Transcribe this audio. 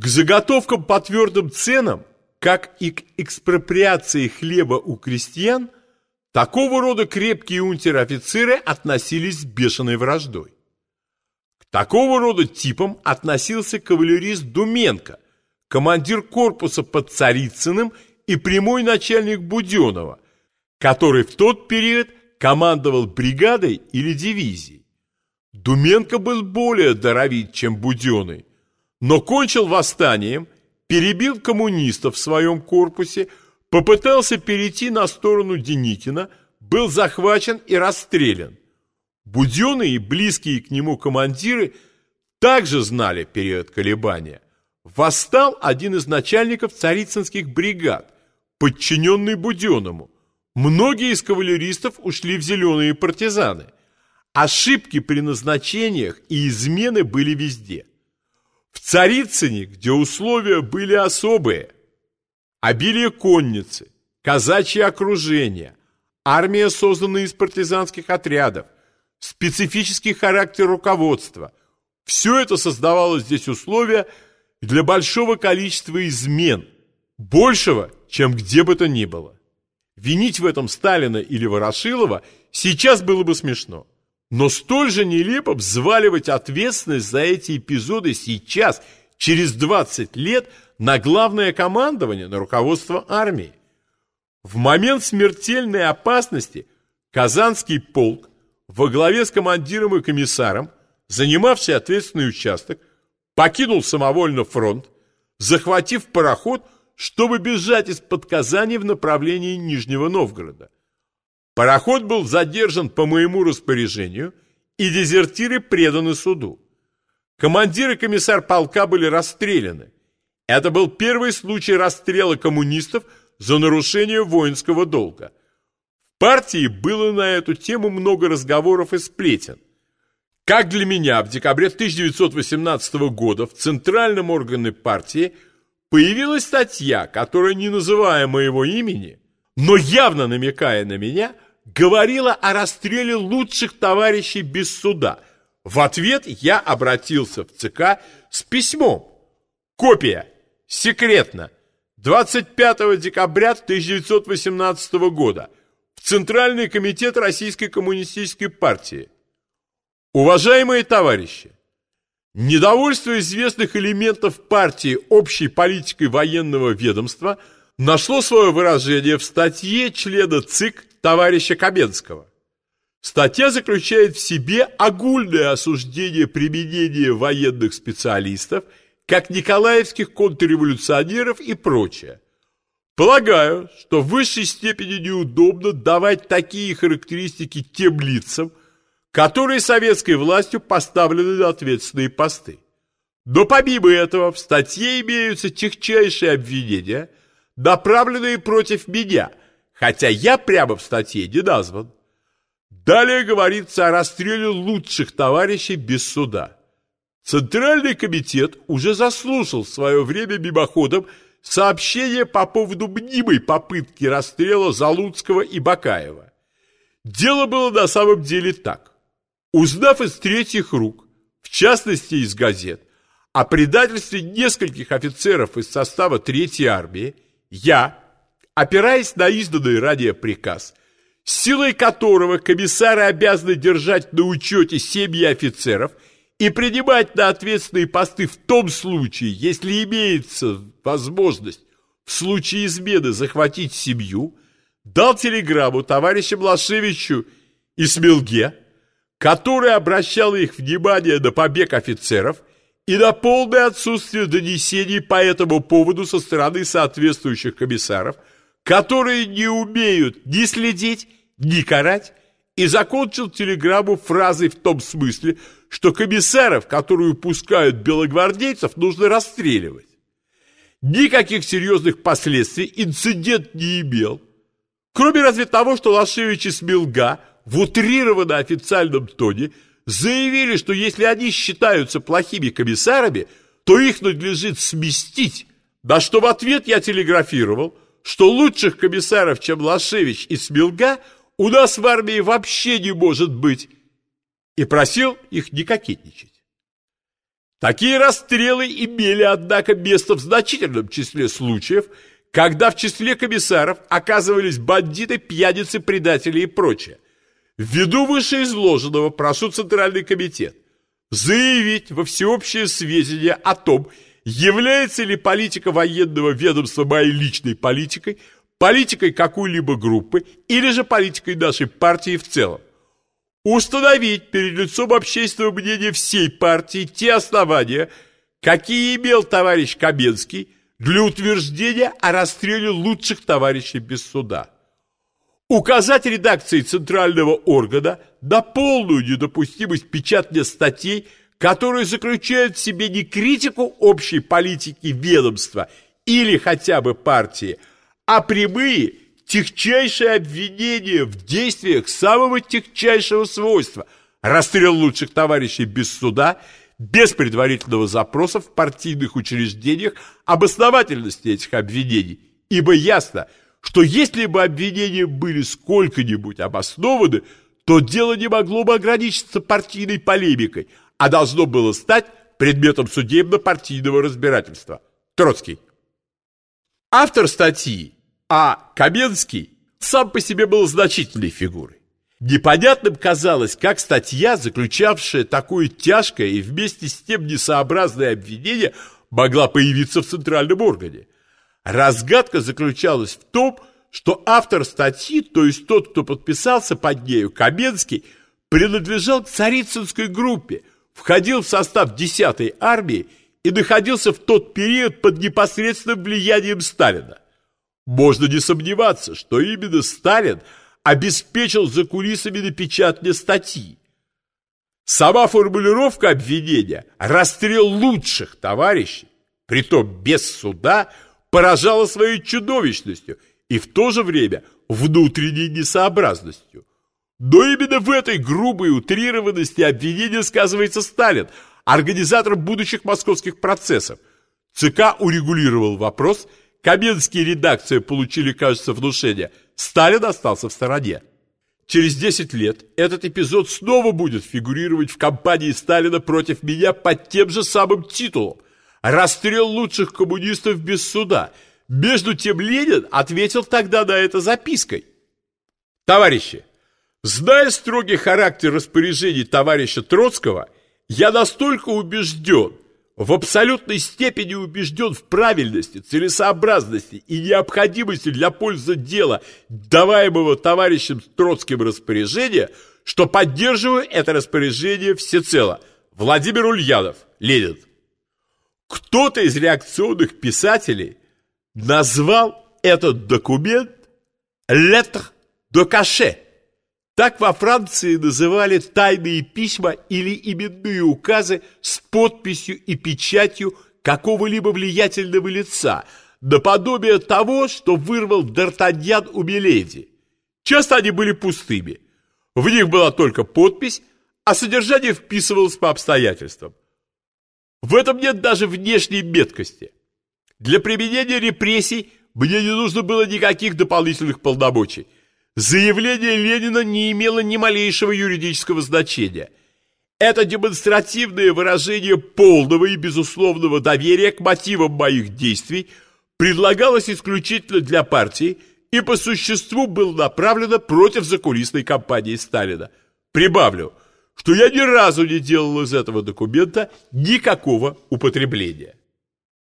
К заготовкам по твердым ценам, как и к экспроприации хлеба у крестьян, такого рода крепкие унтер-офицеры относились с бешеной враждой. К такого рода типам относился кавалерист Думенко, командир корпуса под Царицыным и прямой начальник Буденова, который в тот период командовал бригадой или дивизией. Думенко был более даровит, чем Буденный, но кончил восстанием, перебил коммунистов в своем корпусе, попытался перейти на сторону Деникина, был захвачен и расстрелян. Буденный и близкие к нему командиры также знали период колебания. Восстал один из начальников царицынских бригад, подчиненный Буденному. Многие из кавалеристов ушли в зеленые партизаны. Ошибки при назначениях и измены были везде. В Царицыне, где условия были особые, обилие конницы, казачье окружение, армия, созданная из партизанских отрядов, специфический характер руководства – все это создавало здесь условия для большого количества измен, большего, чем где бы то ни было. Винить в этом Сталина или Ворошилова сейчас было бы смешно. Но столь же нелепо взваливать ответственность за эти эпизоды сейчас, через 20 лет, на главное командование, на руководство армии. В момент смертельной опасности Казанский полк во главе с командиром и комиссаром, занимавший ответственный участок, покинул самовольно фронт, захватив пароход, чтобы бежать из-под Казани в направлении Нижнего Новгорода. Пароход был задержан по моему распоряжению, и дезертиры преданы суду. Командир и комиссар полка были расстреляны. Это был первый случай расстрела коммунистов за нарушение воинского долга. В партии было на эту тему много разговоров и сплетен. Как для меня в декабре 1918 года в центральном органе партии появилась статья, которая, не называя моего имени, но явно намекая на меня – говорила о расстреле лучших товарищей без суда. В ответ я обратился в ЦК с письмом. Копия. Секретно. 25 декабря 1918 года. В Центральный комитет Российской коммунистической партии. Уважаемые товарищи, недовольство известных элементов партии общей политикой военного ведомства нашло свое выражение в статье члена ЦИК товарища Каменского. Статья заключает в себе огульное осуждение применения военных специалистов, как николаевских контрреволюционеров и прочее. Полагаю, что в высшей степени неудобно давать такие характеристики тем лицам, которые советской властью поставлены на ответственные посты. Но помимо этого в статье имеются техчайшие обвинения, направленные против меня – хотя я прямо в статье не назван. Далее говорится о расстреле лучших товарищей без суда. Центральный комитет уже заслушал в свое время мимоходом сообщение по поводу мнимой попытки расстрела Залуцкого и Бакаева. Дело было на самом деле так. Узнав из третьих рук, в частности из газет, о предательстве нескольких офицеров из состава Третьей армии, я, опираясь на изданный ранее приказ, силой которого комиссары обязаны держать на учете семьи офицеров и принимать на ответственные посты в том случае, если имеется возможность в случае измены захватить семью, дал телеграмму товарищу Блашевичу и Смелге, который обращал их внимание на побег офицеров и на полное отсутствие донесений по этому поводу со стороны соответствующих комиссаров – которые не умеют ни следить, ни карать, и закончил телеграмму фразой в том смысле, что комиссаров, которые пускают белогвардейцев, нужно расстреливать. Никаких серьезных последствий инцидент не имел, кроме разве того, что Лашевич и Смилга в утрированно официальном тоне заявили, что если они считаются плохими комиссарами, то их надлежит сместить, на что в ответ я телеграфировал – что лучших комиссаров, чем Лашевич и Смилга, у нас в армии вообще не может быть, и просил их не кокетничать. Такие расстрелы имели, однако, место в значительном числе случаев, когда в числе комиссаров оказывались бандиты, пьяницы, предатели и прочее. Ввиду вышеизложенного прошу Центральный комитет заявить во всеобщее сведения о том, является ли политика военного ведомства моей личной политикой, политикой какой-либо группы или же политикой нашей партии в целом. Установить перед лицом общественного мнения всей партии те основания, какие имел товарищ Каменский для утверждения о расстреле лучших товарищей без суда указать редакции центрального органа на полную недопустимость печатания статей, которые заключают в себе не критику общей политики ведомства или хотя бы партии, а прямые, техчайшие обвинения в действиях самого техчайшего свойства, расстрел лучших товарищей без суда, без предварительного запроса в партийных учреждениях об основательности этих обвинений, ибо ясно – что если бы обвинения были сколько-нибудь обоснованы, то дело не могло бы ограничиться партийной полемикой, а должно было стать предметом судебно-партийного разбирательства. Троцкий. Автор статьи А. Каменский сам по себе был значительной фигурой. Непонятным казалось, как статья, заключавшая такое тяжкое и вместе с тем несообразное обвинение, могла появиться в центральном органе. Разгадка заключалась в том, что автор статьи, то есть тот, кто подписался под нею, Каменский, принадлежал к царицынской группе, входил в состав 10-й армии и находился в тот период под непосредственным влиянием Сталина. Можно не сомневаться, что именно Сталин обеспечил за кулисами напечатание статьи. Сама формулировка обвинения «расстрел лучших товарищей», притом без суда – поражала своей чудовищностью и в то же время внутренней несообразностью. Но именно в этой грубой утрированности обвинения сказывается Сталин, организатор будущих московских процессов. ЦК урегулировал вопрос, Каменские редакции получили, кажется, внушение, Сталин остался в стороне. Через 10 лет этот эпизод снова будет фигурировать в кампании Сталина против меня под тем же самым титулом расстрел лучших коммунистов без суда. Между тем Ленин ответил тогда на это запиской. Товарищи, зная строгий характер распоряжений товарища Троцкого, я настолько убежден, в абсолютной степени убежден в правильности, целесообразности и необходимости для пользы дела, даваемого товарищем Троцким распоряжения, что поддерживаю это распоряжение всецело. Владимир Ульянов, Ленин. Кто-то из реакционных писателей назвал этот документ «lettre de cachet». Так во Франции называли тайные письма или именные указы с подписью и печатью какого-либо влиятельного лица, наподобие того, что вырвал Д'Артаньян у Миледи. Часто они были пустыми. В них была только подпись, а содержание вписывалось по обстоятельствам. В этом нет даже внешней меткости. Для применения репрессий мне не нужно было никаких дополнительных полномочий. Заявление Ленина не имело ни малейшего юридического значения. Это демонстративное выражение полного и безусловного доверия к мотивам моих действий предлагалось исключительно для партии и по существу было направлено против закулисной кампании Сталина. Прибавлю – что я ни разу не делал из этого документа никакого употребления.